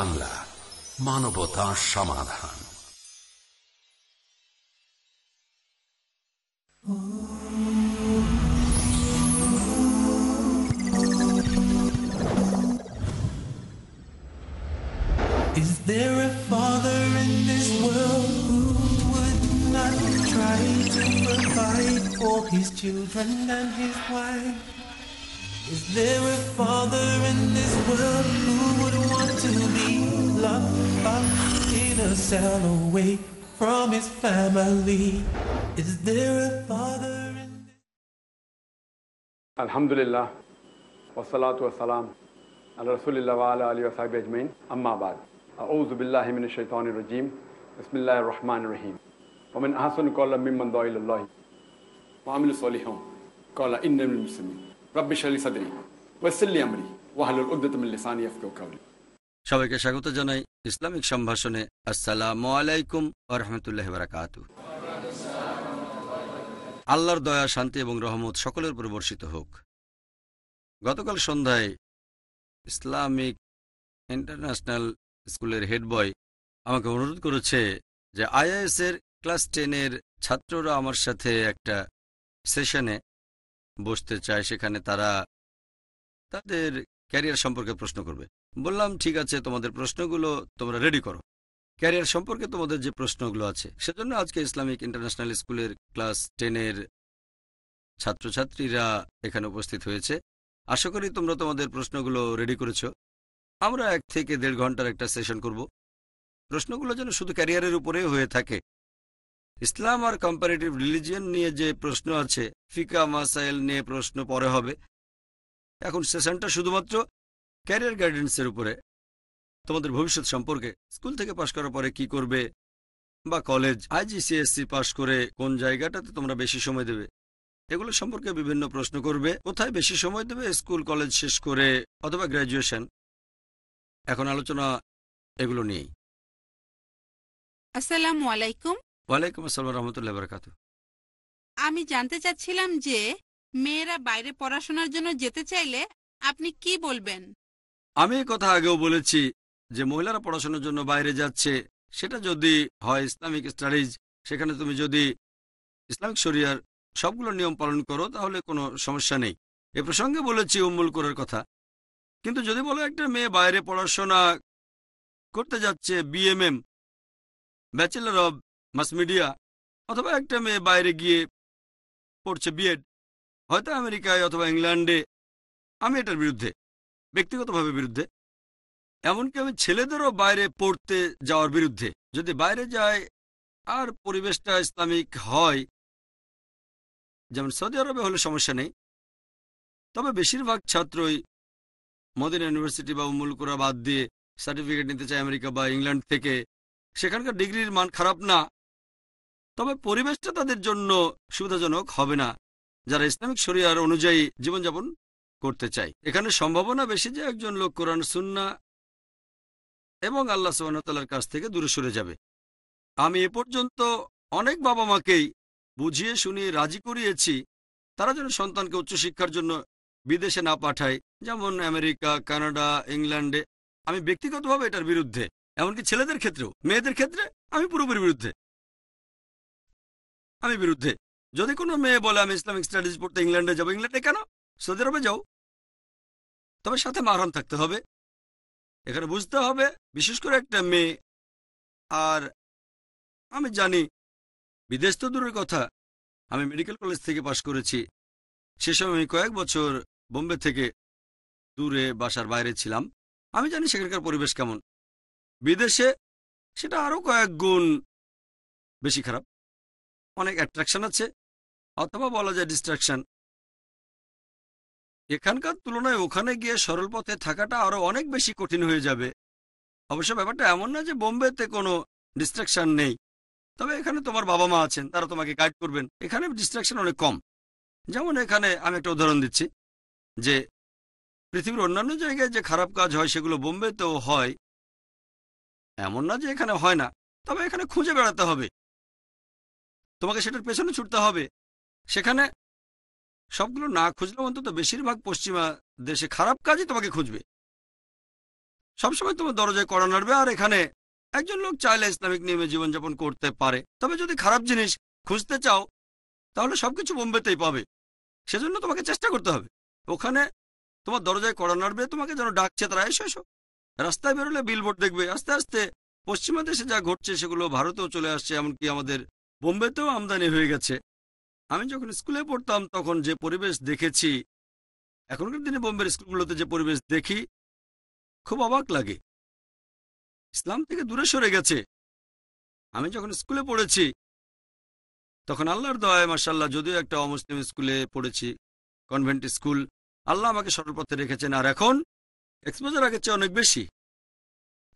TV Bangla মানবতা সমাধান Is there a father in this world who would not try to provide for his children and his wife? Is there a father in this world who would want to be locked up in a cell away from his family. Is there a father in this? لله والصلاة والسلام على رسول الله وعلى آله وصحبه أجمعين أما بعد أعوذ بالله من الشيطان الرجيم بسم الله الرحمن الرحيم ومن أحسن قولا ممن دعا إلى الله وعمل صالحا قال إن من المسلمين رب اشرح لي صدري ويسر لي أمري واحلل عقدة من لساني يفقهوا قولي সবাইকে স্বাগত জানাই Islamic সম্ভাষণে। আসসালামু আলাইকুম আরহামতুল্লাহ বারাকাত আল্লাহর দয়া, শান্তি এবং রহমত সকলের উপর বর্ষিত হোক। গতকাল সন্ধ্যায় ইসলামিক ইন্টারন্যাশনাল স্কুলের হেড বয় আমাকে অনুরোধ করেছে যে আইআইএস এর ক্লাস টেনের ছাত্ররা আমার সাথে একটা সেশনে বসতে চায়, সেখানে তারা তাদের ক্যারিয়ার সম্পর্কে প্রশ্ন করবে। বললাম, ঠিক আছে, তোমাদের প্রশ্নগুলো তোমরা রেডি করো। ক্যারিয়ার সম্পর্কে তোমাদের যে প্রশ্নগুলো আছে, সেজন্য আজকে ইসলামিক ইন্টারন্যাশনাল স্কুলের ক্লাস টেনের ছাত্রছাত্রীরা এখানে উপস্থিত হয়েছে। আশা করি তোমরা তোমাদের প্রশ্নগুলো রেডি করেছ। আমরা এক থেকে দেড় ঘণ্টার একটা সেশন করব। প্রশ্নগুলো যেন শুধু ক্যারিয়ারের উপরে হয়ে থাকে। ইসলাম আর কম্পারেটিভ রিলিজিয়ন নিয়ে যে প্রশ্ন আছে, ফিকা মাসাইল নিয়ে প্রশ্ন পরে হবে। এখন সেশনটা শুধুমাত্র ক্যারিয়ার গাইডেন্সের উপরে তোমাদের ভবিষ্যৎ সম্পর্কে স্কুল থেকে পাশ করার পরে কি করবে বা কলেজ আইজিসিএসসি পাশ করে কোন জায়গাটাতে তোমরা বেশি সময় দেবে? এগুলো সম্পর্কে বিভিন্ন প্রশ্ন করবে। কোথায় বেশি সময় দেবে? স্কুল কলেজ শেষ করে অথবা গ্র্যাজুয়েশন এখন আলোচনা এগুলো নিয়েই। আসসালামু আলাইকুম। ওয়ালাইকুম আসসালাম রহমতুল্লাহ বরকাত। আমি জানতে চাচ্ছিলাম যে মেয়েরা বাইরে পড়াশোনার জন্য যেতে চাইলে আপনি কি বলবেন? আমি কথা আগেও বলেছি যে মহিলারা পড়াশোনার জন্য বাইরে যাচ্ছে। সেটা যদি হয় ইসলামিক স্টাডিজ, সেখানে তুমি যদি ইসলামিক শরিয়ার সবগুলো নিয়ম পালন করো, তাহলে কোনো সমস্যা নেই। এ প্রসঙ্গে বলেছি উম্মুল করার কথা। কিন্তু যদি বলো একটা মেয়ে বাইরে পড়াশোনা করতে যাচ্ছে BMM bachelor of mass media অথবা একটা মেয়ে বাইরে গিয়ে পড়ছে বিএড হয়তো আমেরিকায় অথবা ইংল্যান্ডে, আমি এটার বিরুদ্ধে ব্যক্তিগতভাবে বিরুদ্ধে। এমনকি আমি ছেলেদেরও বাইরে পড়তে যাওয়ার বিরুদ্ধে। যদি বাইরে যায় আর পরিবেশটা ইসলামিক হয়, যেমন সৌদি আরবে হলে সমস্যা নেই। তবে বেশিরভাগ ছাত্রই মদিনা ইউনিভার্সিটি বা উমুলকুরা বাদ দিয়ে সার্টিফিকেট নিতে চায় আমেরিকা বা ইংল্যান্ড থেকে। সেখানকার ডিগ্রির মান খারাপ না। তবে পরিবেশটা তাদের জন্য সুবিধাজনক হবে না। যারা ইসলামিক শরিয়ার অনুযায়ী জীবনযাপন করতে চাই। এখানে সম্ভাবনা বেশি যে একজন লোক কোরআন, সুন্না এবং আল্লাহ সোহানতাল্লার কাছ থেকে দূরে সরে যাবে। আমি এ পর্যন্ত অনেক বাবা মাকেই বুঝিয়ে, শুনিয়ে, রাজি করিয়েছি। তারা যেন সন্তানকে উচ্চশিক্ষার জন্য বিদেশে না পাঠায়, যেমন আমেরিকা, কানাডা, ইংল্যান্ডে। আমি ব্যক্তিগতভাবে এটার বিরুদ্ধে, এমনকি ছেলেদের ক্ষেত্রেও, মেয়েদের ক্ষেত্রে আমি পুরোপুরি বিরুদ্ধে। আমি বিরুদ্ধে। যদি কোনো মেয়ে বলে, আমি ইসলামিক স্টাডিজ পড়তে ইংল্যান্ডে যাব। ইংল্যান্ডে কেন? সৌদি আরবে যাও। তবে সাথে মারহাম থাকতে হবে। এখানে বুঝতে হবে, বিশেষ করে একটা মেয়ে। আর আমি জানি, বিদেশ তো দূরের কথা। আমি মেডিকেল কলেজ থেকে পাশ করেছি। সে সময় আমি কয়েক বছর বোম্বে থেকে দূরে বাসার বাইরে ছিলাম। আমি জানি সেখানকার পরিবেশ কেমন। বিদেশে সেটা আরও কয়েক গুণ বেশি খারাপ। অনেক অ্যাট্রাকশন আছে। অথবা বলা যায় ডিস্ট্রাকশন এখানকার তুলনায় ওখানে গিয়ে সরল পথে থাকাটা আরও অনেক বেশি কঠিন হয়ে যাবে। অবশ্য ব্যাপারটা এমন না যে বোম্বেতে কোনো ডিস্ট্রাকশন নেই। তবে এখানে তোমার বাবা মা আছেন, তারা তোমাকে গাইড করবেন। এখানে ডিস্ট্রাকশন অনেক কম। যেমন এখানে আমি একটা উদাহরণ দিচ্ছি, যে পৃথিবীর অন্যান্য জায়গায় যে খারাপ কাজ হয় সেগুলো বোম্বেতেও হয়। এমন না যে এখানে হয় না, তবে এখানে খুঁজে বেড়াতে হবে। তোমাকে সেটার পেছনে ছুটতে হবে। সেখানে সবগুলো না খুঁজলেও অন্তত বেশিরভাগ পশ্চিমা দেশে খারাপ কাজই তোমাকে খুঁজবে। সবসময় তোমার দরজায় কড়া নাড়বে আর এখানে একজন লোক চাইলে ইসলামিক নিয়মে জীবনযাপন করতে পারে। তবে যদি খারাপ জিনিস খুঁজতে চাও, তাহলে সবকিছু বোম্বেতেই পাবে। সেজন্য তোমাকে চেষ্টা করতে হবে। ওখানে তোমার দরজায় কড়া নাড়বে, তোমাকে যেন ডাকছে তারা, এসো এসো। রাস্তায় বেরোলে বিলবোর্ড দেখবে, আস্তে আস্তে পশ্চিমা দেশে যা ঘটছে সেগুলো ভারতেও চলে আসছে, এমনকি আমাদের বোম্বেতেও আমদানি হয়ে গেছে। আমি যখন স্কুলে পড়তাম তখন যে পরিবেশ দেখেছি, এখনকার দিনে বোম্বের স্কুলগুলোতে যে পরিবেশ দেখি, খুব অবাক লাগে। ইসলাম থেকে দূরে সরে গেছে। আমি যখন স্কুলে পড়েছি, তখন আল্লাহর দয়ায় মাসাল্লাহ যদিও একটা অমুসলিম স্কুলে পড়েছি, কনভেন্ট স্কুল, আল্লাহ আমাকে সরল পথে রেখেছেন। আর এখন এক্সপোজার আগের চেয়ে অনেক বেশি।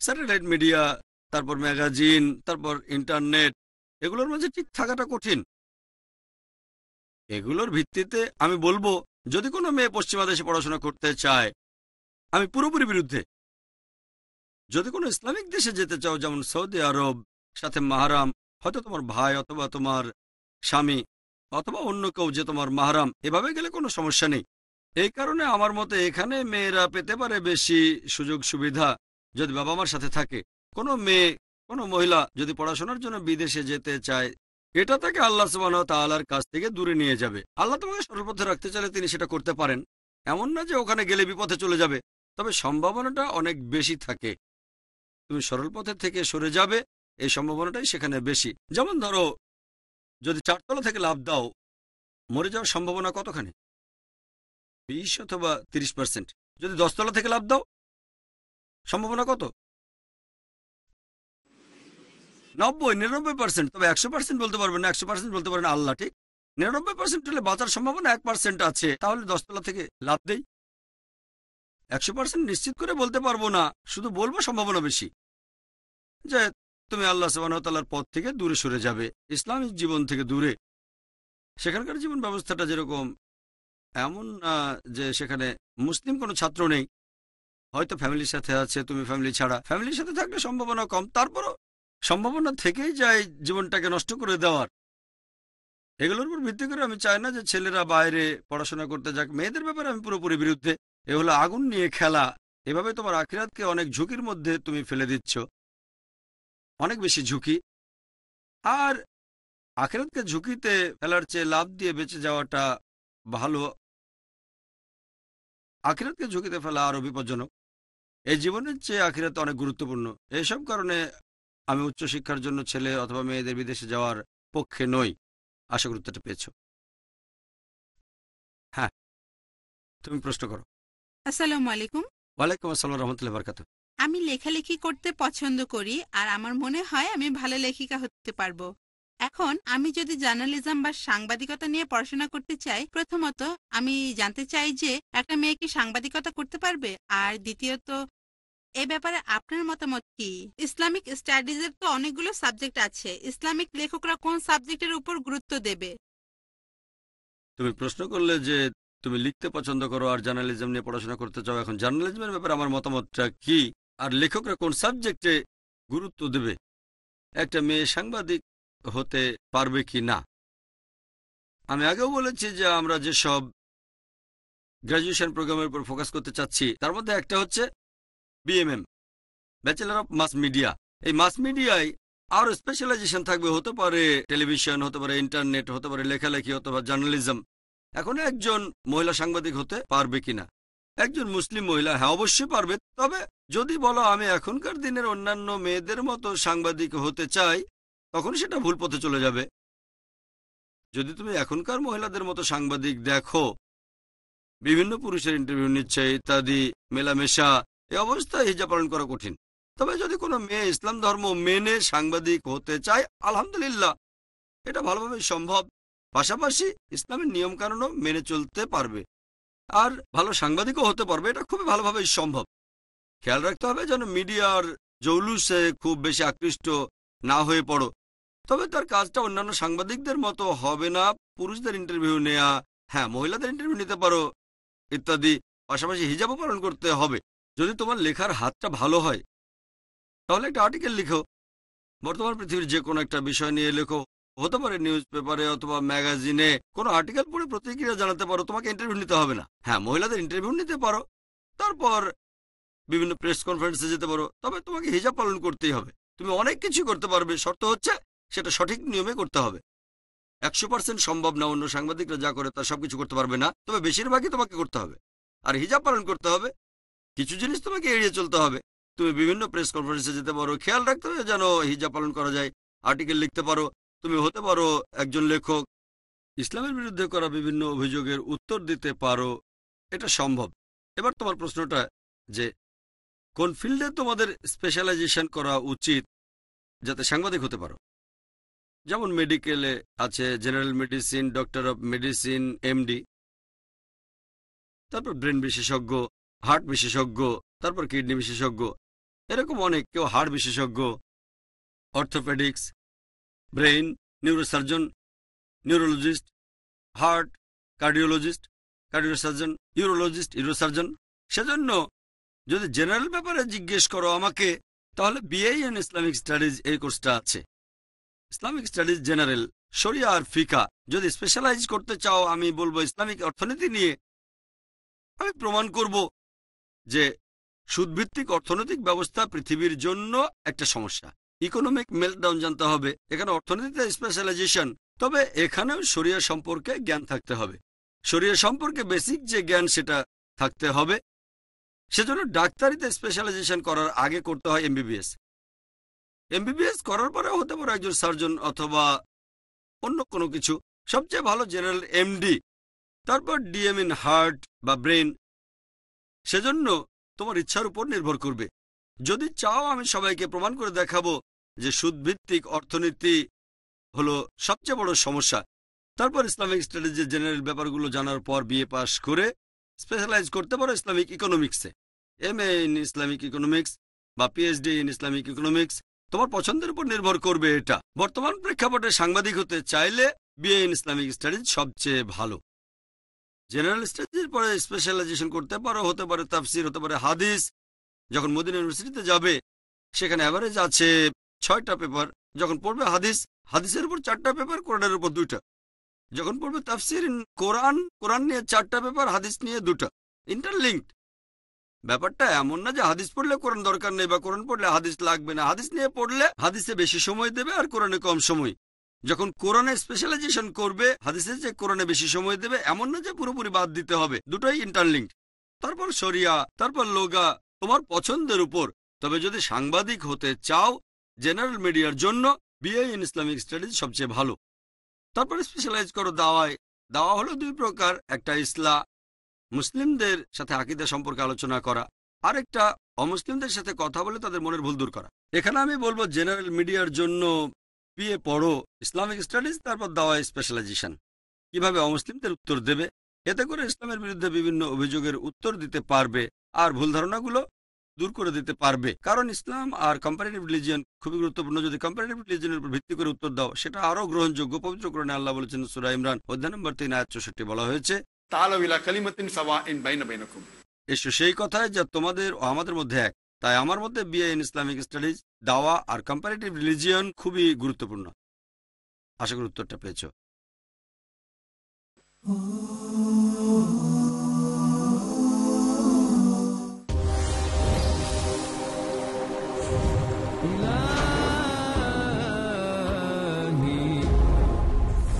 স্যাটেলাইট মিডিয়া, তারপর ম্যাগাজিন, তারপর ইন্টারনেট, এগুলোর মাঝে ঠিক থাকাটা কঠিন। এগুলোর ভিত্তিতে আমি বলব, যদি কোনো মেয়ে পশ্চিমা দেশে পড়াশোনা করতে চায়, আমি পুরোপুরি বিরুদ্ধে। যদি কোনো ইসলামিক দেশে যেতে চাও, যেমন সৌদি আরব, সাথে মাহারাম, হয়তো তোমার ভাই অথবা তোমার স্বামী, অথবা অন্য কেউ যে তোমার মাহারাম, এভাবে গেলে কোনো সমস্যা নেই। এই কারণে আমার মতে এখানে মেয়েরা পেতে পারে বেশি সুযোগ সুবিধা যদি বাবা মার সাথে থাকে। কোনো মেয়ে, কোনো মহিলা যদি পড়াশোনার জন্য বিদেশে যেতে চায় এটা তাকে আল্লাহ সুবাহ তাল্লার কাছ থেকে দূরে নিয়ে যাবে। আল্লাহ তোমাকে সর্বপথে রাখতে চাইলে তিনি সেটা করতে পারেন। এমন না যে ওখানে গেলে বিপথে চলে যাবে, তবে সম্ভাবনাটা অনেক বেশি থাকে। তুমি সরল পথের থেকে সরে যাবে, এই সম্ভাবনাটাই সেখানে বেশি। যেমন ধরো, যদি চারতলা থেকে লাভ দাও, মরে যাওয়ার সম্ভাবনা কতখানি? বিশ অথবা তিরিশ পার্সেন্ট যদি দশতলা থেকে লাভ দাও, সম্ভাবনা কত? নব্বই, নিরানব্বই পার্সেন্ট তবে একশো পার্সেন্ট বলতে পারবেন না, একশো পার্সেন্ট বলতে পারেন আল্লাহ, ঠিক? নিরানব্বই পার্সেন্ট হলে বাঁচার সম্ভাবনা এক পার্সেন্ট আছে। তাহলে দশতলা থেকে লাভ দেই একশো পার্সেন্ট নিশ্চিত করে বলতে পারব না। শুধু বলব সম্ভাবনা বেশি। যে তুমি আল্লাহ সাবানতাল্লার পথ থেকে দূরে সরে যাবে। ইসলামিক জীবন থেকে দূরে। সেখানকার জীবন ব্যবস্থাটা যেরকম, এমন যে সেখানে মুসলিম কোনো ছাত্র নেই। হয়তো ফ্যামিলির সাথে আছে, তুমি ফ্যামিলি ছাড়া। ফ্যামিলির সাথে থাকলে সম্ভাবনা কম। তারপরও সম্ভাবনা থেকেই যায় জীবনটাকে নষ্ট করে দেওয়ার। এগুলোর উপর ভিত্তি করে আমি চাই না যে ছেলেরা বাইরে পড়াশোনা করতে যাক। মেয়েদের ব্যাপারে আমি পুরোপুরি বিরুদ্ধে। এ হলো আগুন নিয়ে খেলা। এভাবে তোমার আখিরাতকে অনেক ঝুঁকির মধ্যে তুমি ফেলে দিচ্ছ। অনেক বেশি ঝুঁকি। আর আখিরাতকে ঝুঁকিতে ফেলার চেয়ে লাভ দিয়ে বেঁচে যাওয়াটা ভালো। আখিরাতকে ঝুঁকিতে ফেলা আরও বিপজ্জনক। এই জীবনের চেয়ে আখিরাত অনেক গুরুত্বপূর্ণ। এইসব কারণে আমি উচ্চশিক্ষার জন্য ছেলে অথবা মেয়েদের বিদেশে যাওয়ার পক্ষে নই। আশা গুরুত্বটা পেয়েছ। হ্যাঁ। তুমি প্রশ্ন করো। আসসালামু আলাইকুম। ওয়ালাইকুম আসসালাম রহমতুল্লাহ বরকাত আমি লেখালেখি করতে পছন্দ করি আর আমার মনে হয় আমি ভালো লেখিকা হতে পারব। এখন আমি যদি জার্নালিজম বা সাংবাদিকতা নিয়ে পড়াশোনা করতে চাই প্রথমত আমি জানতে চাই যে একটা মেয়ে কি সাংবাদিকতা করতে পারবে? আর দ্বিতীয়ত এ ব্যাপারে আপনার মতামত কি? ইসলামিক স্টাডিজের তো অনেকগুলো সাবজেক্ট আছে। ইসলামিক লেখকরা কোন সাবজেক্টের উপর গুরুত্ব দেবে? তুমি প্রশ্ন করলে যে তুমি লিখতে পছন্দ করো আর জার্নালিজম নিয়ে পড়াশোনা করতে চাও, এখন জার্নালিজমের ব্যাপারে আমার মতামতটা কি? আর লেখকরা কোন সাবজেক্টে গুরুত্ব দেবে? একটা মেয়ে সাংবাদিক হতে পারবে কি না? আমি আগেও বলেছি যে আমরা যেসব গ্র্যাজুয়েশন প্রোগ্রামের উপর ফোকাস করতে চাচ্ছি, তার মধ্যে একটা হচ্ছে BMM bachelor of mass media এই মাস মিডিয়ায় আরও স্পেশালাইজেশন থাকবে, হতে পারে টেলিভিশন হতে পারে ইন্টারনেট হতে পারে লেখালেখি হতে পারে জার্নালিজম এখন একজন মহিলা সাংবাদিক হতে পারবে কিনা? একজন মুসলিম মহিলা হ্যাঁ অবশ্যই পারবে। তবে যদি বলো আমি এখনকার দিনের অন্যান্য মেয়েদের মতো সাংবাদিক হতে চাই, তখন সেটা ভুল পথে চলে যাবে। যদি তুমি এখনকার মহিলাদের মতো সাংবাদিক দেখো, বিভিন্ন পুরুষের ইন্টারভিউ নিচ্ছে, ইত্যাদি, মেলামেশা এই অবস্থায় হিজা পালন করা কঠিন। তবে যদি কোনো মেয়ে ইসলাম ধর্ম মেনে সাংবাদিক হতে চায়, আলহামদুলিল্লাহ, এটা ভালোভাবে সম্ভব। পাশাপাশি ইসলামের নিয়মকানুনও মেনে চলতে পারবে। আর ভালো সাংবাদিকও হতে পারবে, এটা খুবই ভালোভাবেই সম্ভব। খেয়াল রাখতে হবে যেন মিডিয়ার জৌলুসে খুব বেশি আকৃষ্ট না হয়ে পড়ো। তবে তার কাজটা অন্যান্য সাংবাদিকদের মতো হবে না, পুরুষদের ইন্টারভিউ নেয়া হ্যাঁ মহিলাদের ইন্টারভিউ নিতে পারো, ইত্যাদি। পাশাপাশি হিজাবও পালন করতে হবে। যদি তোমার লেখার হাতটা ভালো হয়, তাহলে একটা আর্টিকেল লিখো। বর্তমান পৃথিবীর যে কোনো একটা বিষয় নিয়ে লেখো। হতে পারে নিউজ পেপারে অথবা ম্যাগাজিনে কোনো আর্টিকেল পড়ে প্রতিক্রিয়া জানাতে পারো, তোমাকে ইন্টারভিউ নিতে হবে না। হ্যাঁ মহিলাদের ইন্টারভিউ নিতে পারো। তারপর বিভিন্ন প্রেস কনফারেন্সে যেতে পারো। তবে তোমাকে হিজাব পালন করতেই হবে। তুমি অনেক কিছু করতে পারবে। শর্ত হচ্ছে সেটা সঠিক নিয়মে করতে হবে। একশো পার্সেন্ট সম্ভব না অন্য সাংবাদিকরা যা করে তা সবকিছু করতে পারবে না। তবে বেশিরভাগই তোমাকে করতে হবে। আর হিজাব পালন করতে হবে। কিছু জিনিস তোমাকে এড়িয়ে চলতে হবে। তুমি বিভিন্ন প্রেস কনফারেন্সে যেতে পারো, খেয়াল রাখতে হবে যেন হিজাব পালন করা যায় আর্টিকেল লিখতে পারো, তুমি হতে পারো একজন লেখক। ইসলামের বিরুদ্ধে করা বিভিন্ন অভিযোগের উত্তর দিতে পারো, এটা সম্ভব। এবার তোমার প্রশ্নটা যে, কোন ফিল্ডে তোমাদের স্পেশালাইজেশন করা উচিত যাতে সাংবাদিক হতে পারো? যেমন মেডিকেলে আছে general medicine doctor of medicine MD তারপর ব্রেন বিশেষজ্ঞ হার্ট বিশেষজ্ঞ, তারপর কিডনি বিশেষজ্ঞ, এরকম অনেক কেউ হার্ট বিশেষজ্ঞ, orthopaedics, brain, neurosurgeon, neurologist, heart, cardiologist, cardiosurgeon, urologist, urosurgeon. সেজন্য যদি জেনারেল ব্যাপারে জিজ্ঞেস করো আমাকে, তাহলে বিএ ইন ইসলামিক স্টাডিজ এই কোর্সটা আছে। ইসলামিক স্টাডিজ জেনারেল শরিয়া আর ফিকা, যদি স্পেশালাইজ করতে চাও, আমি বলব ইসলামিক অর্থনীতি নিয়ে আমি প্রমাণ করব। যে সুদভিত্তিক অর্থনৈতিক ব্যবস্থা পৃথিবীর জন্য একটা সমস্যা। ইকোনমিক মেল্টডাউন জানতে হবে। এখানে অর্থনীতিতে স্পেশালাইজেশন তবে এখানেও শরিয়া সম্পর্কে জ্ঞান থাকতে হবে। শরিয়া সম্পর্কে বেসিক যে জ্ঞান সেটা থাকতে হবে। সেজন্য ডাক্তারিতে স্পেশালাইজেশন করার আগে করতে হয় এমবিবিএস এমবিবিএস করার পরে হতে পারে একজন সার্জন অথবা অন্য কোনো কিছু। সবচেয়ে ভালো জেনারেল এমডি তারপর ডিএম ইন হার্ট বা ব্রেন সেজন্য তোমার ইচ্ছার উপর নির্ভর করবে। যদি চাও আমি সবাইকে প্রমাণ করে দেখাবো যে সুদভিত্তিক অর্থনীতি হলো সবচেয়ে বড় সমস্যা। তারপর ইসলামিক স্টাডিজের জেনারেল ব্যাপারগুলো জানার পর বিএ পাস করে স্পেশালাইজ করতে পারো ইসলামিক ইকোনমিক্সে এম ইন ইসলামিক ইকোনমিক্স বা পিএইচডি ইন ইসলামিক ইকোনমিক্স তোমার পছন্দের উপর নির্ভর করবে এটা। বর্তমান প্রেক্ষাপটে সাংবাদিক হতে চাইলে বিএ ইন ইসলামিক স্টাডিজ সবচেয়ে ভালো। জেনারেল স্টাডিজের পরে স্পেশালাইজেশন করতে পারো, হতে পারে তাফসির, হতে পারে হাদিস। যখন মদিনা ইউনিভার্সিটিতে যাবে, সেখানে অ্যাভারেজ আছে ছয়টা পেপার যখন পড়বে হাদিস, হাদিসের উপর চারটা পেপার কোরআনের উপর দুইটা। যখন পড়বে তাফসির, কোরআন কোরআন নিয়ে চারটা পেপার হাদিস নিয়ে দুটা ইন্টারলিঙ্কড ব্যাপারটা এমন না যে হাদিস পড়লে কোরআন দরকার নেই বা কোরআন পড়লে হাদিস লাগবে না। হাদিস নিয়ে পড়লে হাদিসে বেশি সময় দেবে আর কোরআনে কম সময়। যখন কোরআনে স্পেশালাইজেশন করবে, হাদিসে যে কোরআনে বেশি সময় দেবে, এমন না যে পুরোপুরি বাদ দিতে হবে। দুটোই ইন্টারলিঙ্কড তারপর শরিয়া, তারপর লোগা, তোমার পছন্দের উপর। তবে যদি সাংবাদিক হতে চাও জেনারেল মিডিয়ার জন্য বিএ ইন ইসলামিক স্টাডিজ সবচেয়ে ভালো। তারপর স্পেশালাইজ করো দাওয়ায়। দাওয়া হলো দুই প্রকার। একটা ইসলা মুসলিমদের সাথে আকিদা সম্পর্কে আলোচনা করা। আরেকটা, অমুসলিমদের সাথে কথা বলে তাদের মনের ভুল দূর করা। এখানে আমি বলব জেনারেল মিডিয়ার জন্য বিয়ে পড়ো ইসলামিক স্টাডিজ, তারপর দাওয়া স্পেশালাইজেশন কীভাবে অমুসলিমদের উত্তর দেবে? এতে করে ইসলামের বিরুদ্ধে বিভিন্ন অভিযোগের উত্তর দিতে পারবে আর ভুল ধারণাগুলো দূর করে দিতে পারবে। কারণ ইসলাম আর কম্পারেটিভ রিলিজিয়ন খুবই গুরুত্বপূর্ণ। যদি কম্পারেটিভ রিলিজিয়নের উপর ভিত্তি করে উত্তর দাও, সেটা আরও গ্রহণযোগ্য। পবিত্র করণে আল্লাহ বলেছেন, সুরা ইমরান, অধ্যায় নম্বর তিন আয় চৌষট্টি বলা হয়েছে এসো সেই কথায় যা তোমাদের ও আমাদের মধ্যে এক। তাই আমার মধ্যে বিএ ইন ইসলামিক স্টাডিজ দাওয়া আর কম্পারেটিভ রিলিজিয়ন খুবই গুরুত্বপূর্ণ। আশা করি উত্তরটা পেয়েছ।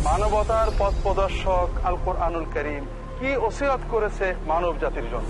মানবতার পথ প্রদর্শক আল কোরআনুল করিম কি ওসিরাত করেছে মানব জাতির জন্য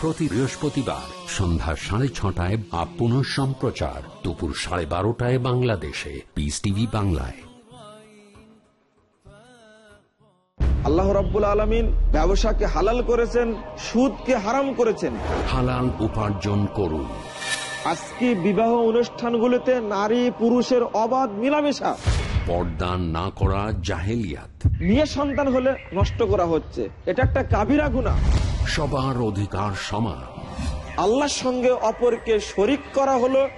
প্রতি বৃহস্পতিবার সন্ধ্যা সাড়ে ছটায় বা পুনঃ সম্প্রচার দুপুর সাড়ে বারোটায় বাংলাদেশে। পিস টিভি বাংলায়। আল্লাহ রাব্বুল আলমিন ব্যবসাকে হালাল করেছেন সুদকে হারাম করেছেন। হালাল উপার্জন করুন। আজকে বিবাহ অনুষ্ঠানগুলোতে নারী পুরুষের অবাধ মিলামেশা। পর্দা না করা জাহেলিয়াত। মেয়ে সন্তান হলে নষ্ট করা হচ্ছে। এটা একটা কাবিরা গুণা সবার অধিকার সমান। আল্লাহর সঙ্গে অপরকে শরিক করা হলো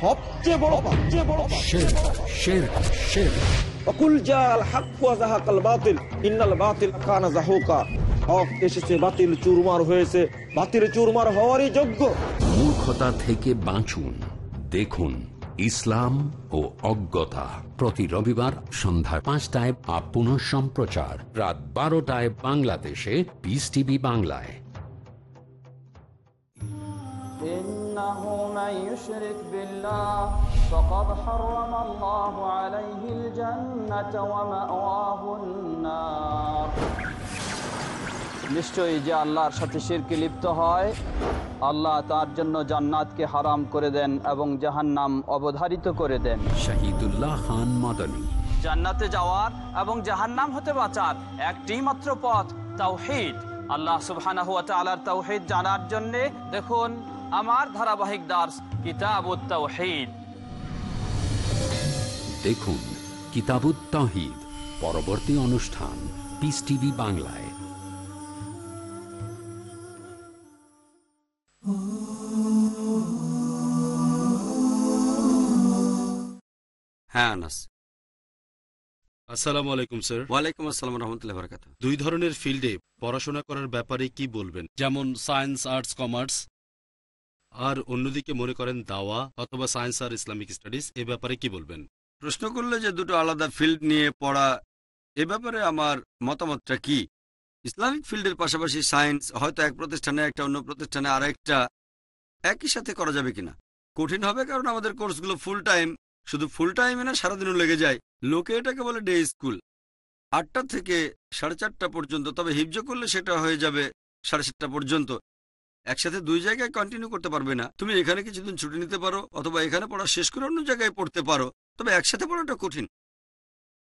সবচেয়ে বড় সবচেয়ে বড়। শের শের শের। অকুল জাল হাক জাহাকাল বাতিল ইন্নাল বাতিল কানা জাহুকা হক এসেছে বাতিল চুরমার হয়েছে। বাতিল চুরমার হওয়ারই যোগ্য। মূর্খতা থেকে বাঁচুন দেখুন। ইসলাম ও অজ্ঞতা। প্রতি রবিবার সন্ধ্যা পাঁচটায় আপন সম্প্রচার। রাত বারোটায় বাংলাদেশে পিস টিভি বাংলায়। হারাম নিশ্চয়ই যে আল্লাহর সাথে শিরকে লিপ্ত হয় আল্লাহ তার জন্য জান্নাতকে হারাম করে দেন এবং জাহান্নাম অবধারিত করে দেন। শাহিদুল্লাহ খান মাদানী। জান্নাতে যাওয়ার এবং জাহান্নাম হতে বাঁচার একটি মাত্র পথ তাওহীদ। আল্লাহ সুবহানাহু ওয়া তাআলার তাওহীদ জানার জন্য দেখুন আমার ধারাবাহিক দাস কিতাবুত তাওহীদ। দেখুন কিতাবুত তহিদ পরবর্তী অনুষ্ঠান পিস টিভি বাংলায়। হ্যাঁ আনাস আসসালামু আলাইকুম স্যার। ওয়ালাইকুম আসসালাম রহমতুল্লাহ বরকাত দুই ধরনের ফিল্ডে পড়াশোনা করার ব্যাপারে কি বলবেন? যেমন সায়েন্স আর্টস কমার্স। আর অন্যদিকে মনে করেন দাওয়া অথবা সায়েন্স আর ইসলামিক স্টাডিজ এ ব্যাপারে কি বলবেন? প্রশ্ন করলে যে দুটো আলাদা ফিল্ড নিয়ে পড়া এ ব্যাপারে আমার মতামতটা কি? ইসলামিক ফিল্ডের পাশাপাশি সায়েন্স হয়তো এক প্রতিষ্ঠানে একটা অন্য প্রতিষ্ঠানে আর একটা একই সাথে করা যাবে কিনা? কঠিন হবে কারণ আমাদের কোর্সগুলো ফুল টাইম শুধু ফুল টাইমে না সারাদিনও লেগে যায়। লোকে এটাকে বলে ডে স্কুল আটটা থেকে সাড়ে চারটা পর্যন্ত, তবে হিফজ করলে সেটা হয়ে যাবে সাড়ে সাতটা পর্যন্ত। একসাথে দুই জায়গায় কন্টিনিউ করতে পারবে না। তুমি এখানে কিছুদিন ছুটি নিতে পারো, অথবা এখানে পড়া শেষ করে অন্য জায়গায় পড়তে পারো, তবে একসাথে পড়াটা কঠিন।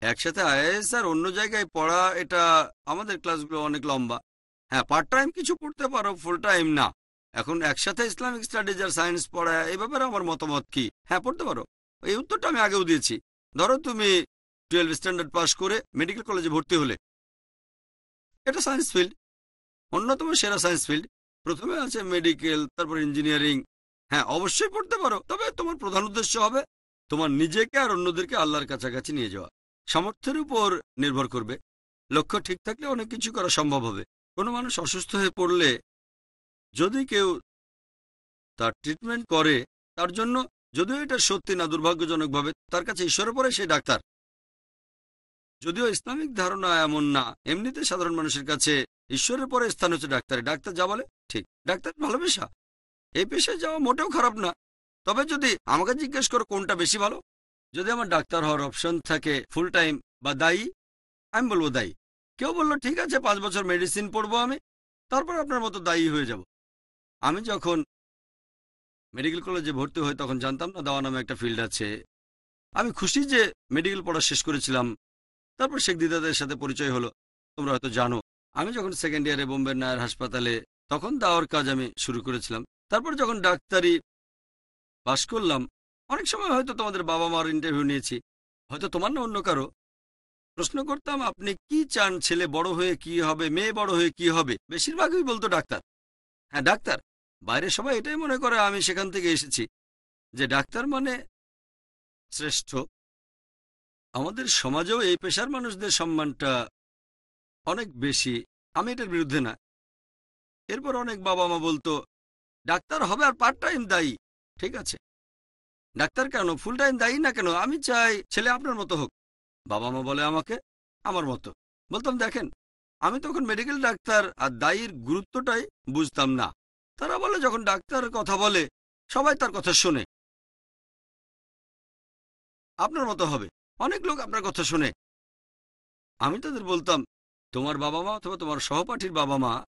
একসাথে আইএস আর অন্য জায়গায় পড়া, এটা আমাদের ক্লাসগুলো অনেক লম্বা। হ্যাঁ পার্ট টাইম কিছু পড়তে পারো ফুল টাইম না। এখন একসাথে ইসলামিক স্টাডিজ আর সায়েন্স পড়া, এই ব্যাপারে আমার মতামত কি? হ্যাঁ পড়তে পারো। এই উত্তরটা আমি আগেও দিয়েছি। ধরো তুমি টুয়েলভ স্ট্যান্ডার্ড পাস করে মেডিকেল কলেজে ভর্তি হলে। এটা সায়েন্স ফিল্ড অন্যতম সেরা সায়েন্স ফিল্ড প্রথমে আছে মেডিকেল তারপর ইঞ্জিনিয়ারিং হ্যাঁ অবশ্যই পড়তে পারো। তবে তোমার প্রধান উদ্দেশ্য হবে তোমার নিজেকে আর অন্যদেরকে আল্লাহর কাছাকাছি নিয়ে যাওয়া। সামর্থ্যের উপর নির্ভর করবে। লক্ষ্য ঠিক থাকলে অনেক কিছু করা সম্ভব হবে। কোনো মানুষ অসুস্থ হয়ে পড়লে যদি কেউ তার ট্রিটমেন্ট করে, তার জন্য যদিও এটা সত্যি না, দুর্ভাগ্যজনকভাবে তার কাছে ঈশ্বরের পরে সে ডাক্তার। যদিও ইসলামিক ধারণা এমন না, এমনিতে সাধারণ মানুষের কাছে ঈশ্বরের পরে স্থান হচ্ছে ডাক্তারে ডাক্তার যা বলে, ঠিক। ডাক্তার ভালো পেশা এই পেশায় যাওয়া মোটেও খারাপ না। তবে যদি আমাকে জিজ্ঞেস করো কোনটা বেশি ভালো, যদি আমার ডাক্তার হওয়ার অপশন থাকে ফুল টাইম বা দায়ী, আমি বলব দায়ী। কেউ বলল, ঠিক আছে, পাঁচ বছর মেডিসিন পড়ব আমি, তারপর আপনার মতো দায়ী হয়ে যাব। আমি যখন মেডিকেল কলেজে ভর্তি হই তখন জানতাম না দেওয়া নামে একটা ফিল্ড আছে। আমি খুশি যে মেডিকেল পড়া শেষ করেছিলাম। তারপর শেখ দিদাদের সাথে পরিচয় হলো। তোমরা হয়তো জানো, আমি যখন সেকেন্ড ইয়ারে বোম্বের নায়ার হাসপাতালে তখন দাওয়ার কাজ আমি শুরু করেছিলাম। তারপর যখন ডাক্তারি পাশ করলাম, অনেক সময় হয়তো তোমাদের বাবা মার ইন্টারভিউ নিয়েছি। হয়তো তোমার না অন্য কারও। প্রশ্ন করতাম, আপনি কি চান ছেলে বড় হয়ে কি হবে, মেয়ে বড় হয়ে কি হবে? বেশিরভাগই বলতো ডাক্তার। হ্যাঁ ডাক্তার। বাইরে সবাই এটাই মনে করে, আমি সেখান থেকে এসেছি যে ডাক্তার মানে শ্রেষ্ঠ। আমাদের সমাজেও এই পেশার মানুষদের সম্মানটা অনেক বেশি, আমি এটার বিরুদ্ধে না। এরপর অনেক বাবা মা বলতো, ডাক্তার হবে আর পার্ট টাইম দায়ী, ঠিক আছে? ডাক্তার কেন? ফুল টাইম দায়ী না কেন? আমি চাই ছেলে আপনার মতো হোক। বাবা মা বলে, আমাকে? আমার মতো। বলতাম, দেখেন, আমি তখন মেডিকেল ডাক্তার আর দায়ীর গুরুত্বটাই বুঝতাম না। তারা বলে, যখন ডাক্তার কথা বলে, সবাই তার কথা শোনে। আপনার মতো হবে। অনেক লোক আপনার কথা শোনে। আমি তাদের বলতাম, তোমার বাবা মা অথবা তোমার সহপাঠীর বাবা মা,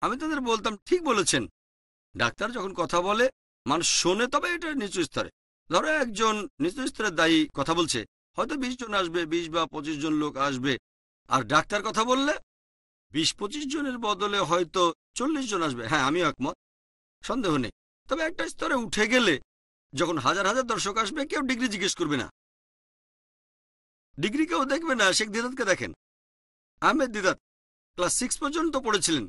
আমি তাদের বলতাম, ঠিক বলেছেন। ডাক্তার যখন কথা বলে, মানুষ শোনে, তবে এটা নিচু স্তরে। ধরো একজন নিচু স্তরের দায়ী কথা বলছে, হয়তো বিশ জন আসবে, বিশ বা পঁচিশ জন লোক আসবে। আর ডাক্তার কথা বললে, বিশ পঁচিশ জনের বদলে হয়তো চল্লিশ জন আসবে। হ্যাঁ আমি একমত। সন্দেহ নেই। তবে একটা স্তরে উঠে গেলে যখন হাজার হাজার দর্শক আসবে, কেউ ডিগ্রি জিজ্ঞেস করবে না। ডিগ্রি কেউ দেখবে না, শেখ দিদাতকে দেখেন। আহমেদ দিদাত, ক্লাস সিক্স পর্যন্ত পড়েছিলেন।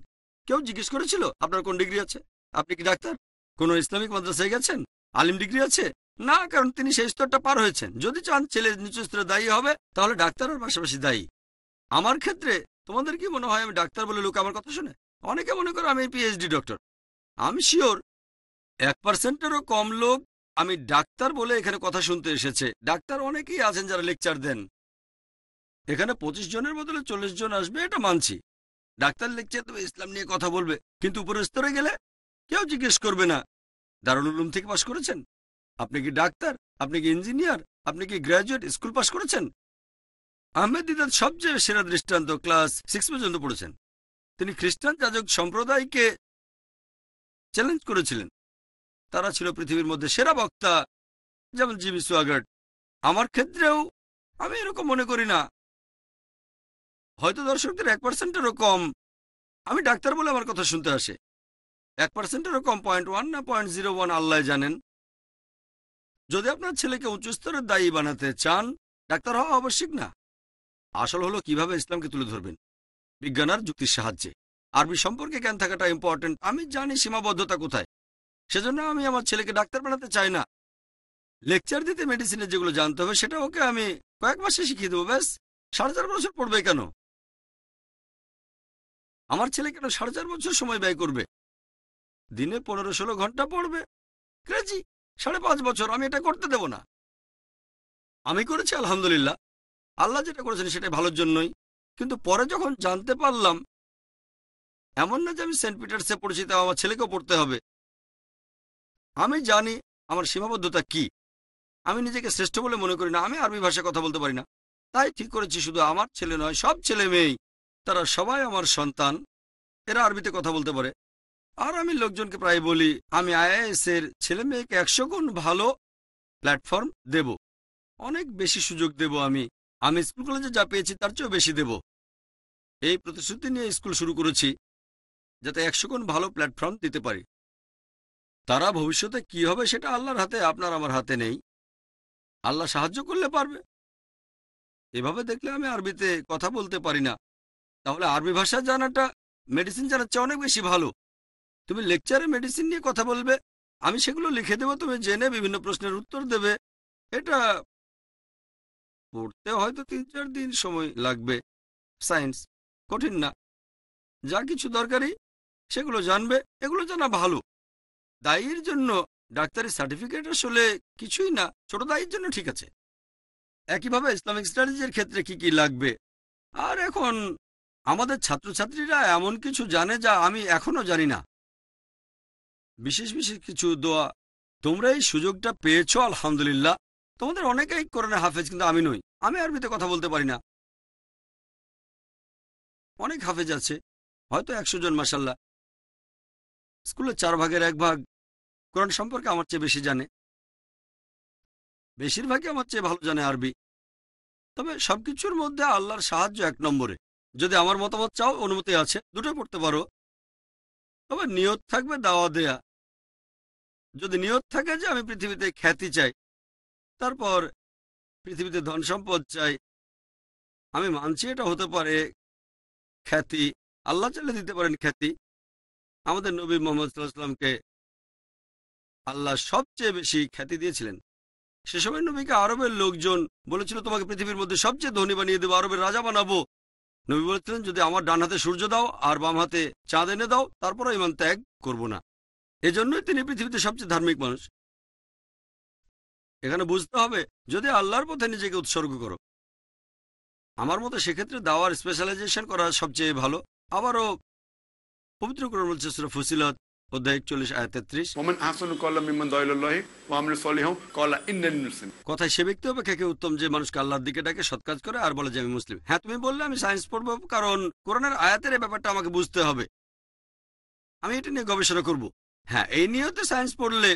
কেউ জিজ্ঞেস করেছিল, আপনার কোন ডিগ্রি আছে? আপনি কি ডাক্তার? কোন ইসলামিক মাদ্রাসায় গেছেন? আলিম ডিগ্রি আছে? না, কারণ তিনি সেই স্তরটা পার হয়েছেন। যদি চান ছেলে নিচু স্তরে দায়ী হবে, তাহলে ডাক্তারের পাশাপাশি দায়ী। আমার ক্ষেত্রে তোমাদের কি মনে হয় আমি ডাক্তার বলে লোক আমার কথা শুনে? অনেকে মনে করে আমি পিএইচডি ডক্টর আমি শিওর এক পার্সেন্টেরও কম লোক, আমি ডাক্তার বলে এখানে কথা শুনতে এসেছে। ডাক্তার অনেকেই আছেন যারা লেকচার দেন। এখানে পঁচিশ জনের বদলে চল্লিশ জন আসবে, এটা মানছি। ডাক্তার লেকচার তো ইসলাম নিয়ে কথা বলবে। কিন্তু উপরের স্তরে গেলে কেউ জিজ্ঞেস করবে না। দারুল উলুম থেকে পাশ করেছেন? আপনি কি ডাক্তার? আপনি কি ইঞ্জিনিয়ার আপনি কি গ্র্যাজুয়েট স্কুল পাশ করেছেন? আহমেদ দিদার সবচেয়ে সেরা দৃষ্টান্ত ক্লাস সিক্স পর্যন্ত পড়েছেন। তিনি খ্রিস্টান যাজক সম্প্রদায়কে চ্যালেঞ্জ করেছিলেন। তারা ছিল পৃথিবীর মধ্যে সেরা বক্তা, যেমন জিমি সোয়াগার্ট আমার ক্ষেত্রেও আমি এরকম মনে করি না। হয়তো দর্শকদের এক পার্সেন্টেরও কম। আমি ডাক্তার বলে আমার কথা শুনতে আসে। এক পার্সেন্টেরও কম পয়েন্ট ওয়ান না পয়েন্ট জিরো ওয়ান আল্লাহ জানেন। যদি আপনার ছেলেকে উচ্চ স্তরের দায়ী বানাতে চান, ডাক্তার হওয়া আবশ্যিক না। আসল হলো কীভাবে ইসলামকে তুলে ধরবেন। বিজ্ঞান আর যুক্তির সাহায্যে। আরবি সম্পর্কে জ্ঞান থাকাটা ইম্পর্টেন্ট আমি জানি সীমাবদ্ধতা কোথায়। সেজন্য আমি আমার ছেলেকে ডাক্তার বানাতে চাই না। লেকচার দিতে মেডিসিনের যেগুলো জানতে হবে, সেটা ওকে আমি কয়েক মাসে শিখিয়ে দেবো, ব্যাস। সাড়ে চার বছর পড়বে কেন? আমার ছেলে কেন সাড়ে চার বছর সময় ব্যয় করবে? দিনে পনেরো ষোলো ঘণ্টা পড়বে। ক্রেজি সাড়ে পাঁচ বছর, আমি এটা করতে দেব না। আমি করেছি, আলহামদুলিল্লাহ। আল্লাহ যেটা করেছেন সেটা ভালোর জন্যই। কিন্তু পরে যখন জানতে পারলাম এমন না যে আমি সেন্ট পিটার্সে পড়েছি, তাও আমার ছেলেকেও পড়তে হবে। আমি জানি আমার সীমাবদ্ধতা কি। আমি নিজেকে শ্রেষ্ঠ বলে মনে করি না, আমি আরবি ভাষায় কথা বলতে পারি না। তাই ঠিক করেছি, শুধু আমার ছেলে নয়, সব ছেলে মেয়েই। তারা সবাই আমার সন্তান, এরা আরবিতে কথা বলতে পারে। আর আমি লোকজনকে প্রায় বলি, আমি আইএএস এর ছেলে মেয়েকে একশো গুণ ভালো প্ল্যাটফর্ম দেব। অনেক বেশি সুযোগ দেব আমি। আমি স্কুল কলেজে যা পেয়েছি, তার চেয়েও বেশি দেব। এই প্রতিশ্রুতি নিয়ে স্কুল শুরু করেছি। যাতে একশো গুণ ভালো প্ল্যাটফর্ম দিতে পারি। তারা ভবিষ্যতে কি হবে সেটা আল্লাহর হাতে, আপনার আমার হাতে নেই। আল্লাহ সাহায্য করলে পারবে। এভাবে দেখলে আমি আরবিতে কথা বলতে পারি না। তাহলে আরবি ভাষা জানাটা মেডিসিন জানার চেয়ে অনেক বেশি ভালো। তুমি লেকচারে মেডিসিন নিয়ে কথা বলবে, আমি সেগুলো লিখে দেবো, তুমি জেনে বিভিন্ন প্রশ্নের উত্তর দেবে। এটা পড়তে হয়তো তিন চার দিন সময় লাগবে। সায়েন্স কঠিন না। যা কিছু দরকারি সেগুলো জানবে, এগুলো জানা ভালো। দায়ীর জন্য ডাক্তারি সার্টিফিকেট আসলে কিছুই না, ছোট দায়ীর জন্য ঠিক আছে। একইভাবে ইসলামিক স্টাডিজের ক্ষেত্রে কি কি লাগবে? আর এখন আমাদের ছাত্রছাত্রীরা এমন কিছু জানে যা আমি এখনও জানি না। বিশেষ বিশেষ কিছু দোয়া। তোমরা এই সুযোগটা পেয়েছ, আলহামদুলিল্লাহ। তোমাদের অনেকেই কোরআনে হাফেজ, কিন্তু আমি নই। আমি আরবিতে কথা বলতে পারি না। অনেক হাফেজ আছে। হয়তো একশো জন মাসাল্লাহ স্কুলের চার ভাগের এক ভাগ কোরআন সম্পর্কে আমার চেয়ে বেশি জানে। বেশিরভাগই আমার চেয়ে ভালো জানে আরবি। তবে সবকিছুর মধ্যে আল্লাহর সাহায্য এক নম্বরে। যদি আমার মতামত চাও, অনুমতি আছে, দুটো পড়তে পারো। তবে নিয়ত থাকবে দাওয়া দেয়া। যদি নিয়ত থাকে যে আমি পৃথিবীতে খ্যাতি চাই, তারপর পৃথিবীতে ধন সম্পদ চাই, আমি মানছি এটা হতে পারে খ্যাতি। আল্লাহ চাইলে দিতে পারেন খ্যাতি। আমাদের নবী মোহাম্মদ সাল্লাহামকে আল্লাহ সবচেয়ে বেশি খ্যাতি দিয়েছিলেন। সে সময় নবীকে আরবের লোকজন বলেছিল, তোমাকে পৃথিবীর মধ্যে সবচেয়ে ধনী বানিয়ে দেবো, আরবের রাজা বানাবো। নবী বলেছিলেন, যদি আমার ডান হাতে সূর্য দাও আর বাম হাতে চাঁদ এনে দাও, তারপরও ইমান ত্যাগ করব না। এজন্যই তিনি পৃথিবীতে সবচেয়ে ধার্মিক মানুষ। এখানে বুঝতে হবে, যদি আল্লাহর পথে নিজেকে উৎসর্গ করো, আমার মতো সেক্ষেত্রে দাওয়ার স্পেশালাইজেশন করা সবচেয়ে ভালো। আবারও বলছে সুরা ফসিলত অধ্যায় একচল্লিশ আয় তেত্রিশ। কথায় সে ব্যক্তি অপেক্ষাকে উত্তম যে মানুষকে আল্লাহর দিকে ডাকে সৎ কাজ করে আর বলে যে আমি মুসলিম। হ্যাঁ তুমি বললে আমি সায়েন্স পড়ব কারণ কোরআনের আয়াতের এই ব্যাপারটা আমাকে বুঝতে হবে। আমি এটা নিয়ে গবেষণা করব। হ্যাঁ এই নিয়েও তো সায়েন্স পড়লে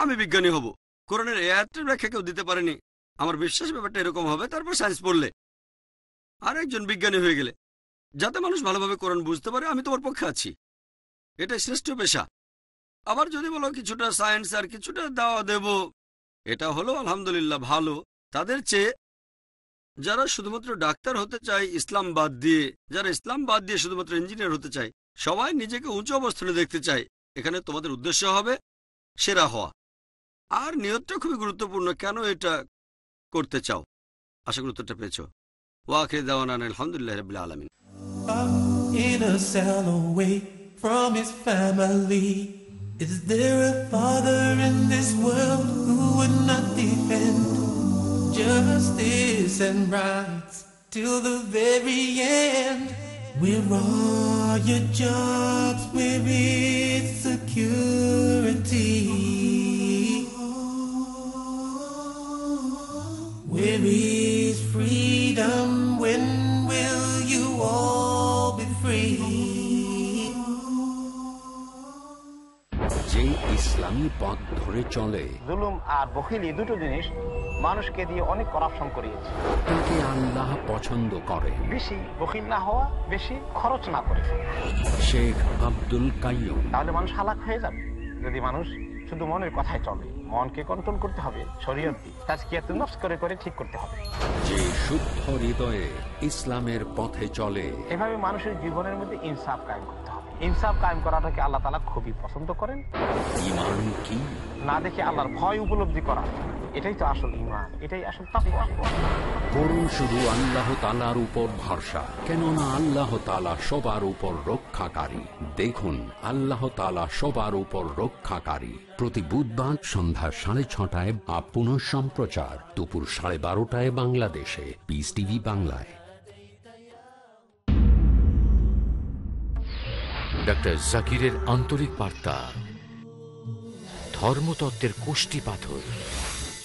আমি বিজ্ঞানী হব। কোরআনের এ আয়াতটার ব্যাখ্যা কেউ দিতে পারেনি। আমার বিশ্বাস ব্যাপারটা এরকম হবে তারপর সায়েন্স পড়লে। আর একজন বিজ্ঞানী হয়ে গেলে। যাতে মানুষ ভালোভাবে কোরআন বুঝতে পারে, আমি তোমার পক্ষে আছি। এটা শ্রেষ্ঠ পেশা। আবার যদি বলো কিছুটা সায়েন্স আর কিছুটা দাওয়া দেব, এটা হলো আলহামদুলিল্লাহ ভালো। তাদের চেয়ে যারা শুধুমাত্র ডাক্তার হতে চায় ইসলাম বাদ দিয়ে, যারা ইসলাম বাদ দিয়ে শুধুমাত্র ইঞ্জিনিয়ার হতে চায়, সবাই নিজেকে উঁচু অবস্থানে দেখতে চায়। এখানে তোমাদের উদ্দেশ্য হবে সেরা হওয়া। আর নিয়তটা খুবই গুরুত্বপূর্ণ, কেন এটা করতে চাও? আশা করি উত্তরটা পেয়েছ। ওয়াকে দেওয়ান আলহামদুলিল্লাহ রবিল্লা আলমিন। In a cell away from his family. Is there a father in this world who would not defend justice and rights till the very end? Where are your jobs? Where is security? Where is freedom? When all be free? যে ইসলামী পথ ধরে চলে জুলুম আর বখিলি দুটো জিনিস মানুষকে দিয়ে অনেক করাপশন করিয়েছে। তাকে আল্লাহ পছন্দ করে। বেশি বখিল না হওয়া বেশি খরচ না করে। শেখ আব্দুল কাইয়ুম। তাহলে মানুষ হালাক হয়ে যাবে। যদি মানুষ শুধু মনের কথায় চলে। মনকে কন্ট্রোল করতে হবে শরীয়ত দিয়ে। তাজকিয়াত নফস করে করে ঠিক করতে হবে। যে শুদ্ধ হৃদয়ে ইসলামের পথে চলে এভাবে মানুষের জীবনের মধ্যে ইনসাফ কায়েম করতে হবে। ইনসাফ কায়েম করাটাকে আল্লাহ তালা খুবই পছন্দ করেন। ইমান কি? না দেখে আল্লাহর ভয় উপলব্ধি করা। এটাই তো আসল ইমান এটাই আসল করুন শুধু আল্লাহ তালার উপর ভরসা, কেননা আল্লাহ তালা সবার উপর রক্ষাকারী। দেখুন, আল্লাহ তালা সবার উপর রক্ষাকারী। প্রতি বুধবার সন্ধ্যা সাড়ে ছটায় বা পুনঃ সম্প্রচার, দুপুর সাড়ে বারোটায় বাংলাদেশে। পিস টিভি বাংলায়। ডক্টর জাকিরের আন্তরিক বার্তা। ধর্মতত্ত্বের কোষ্টি পাথর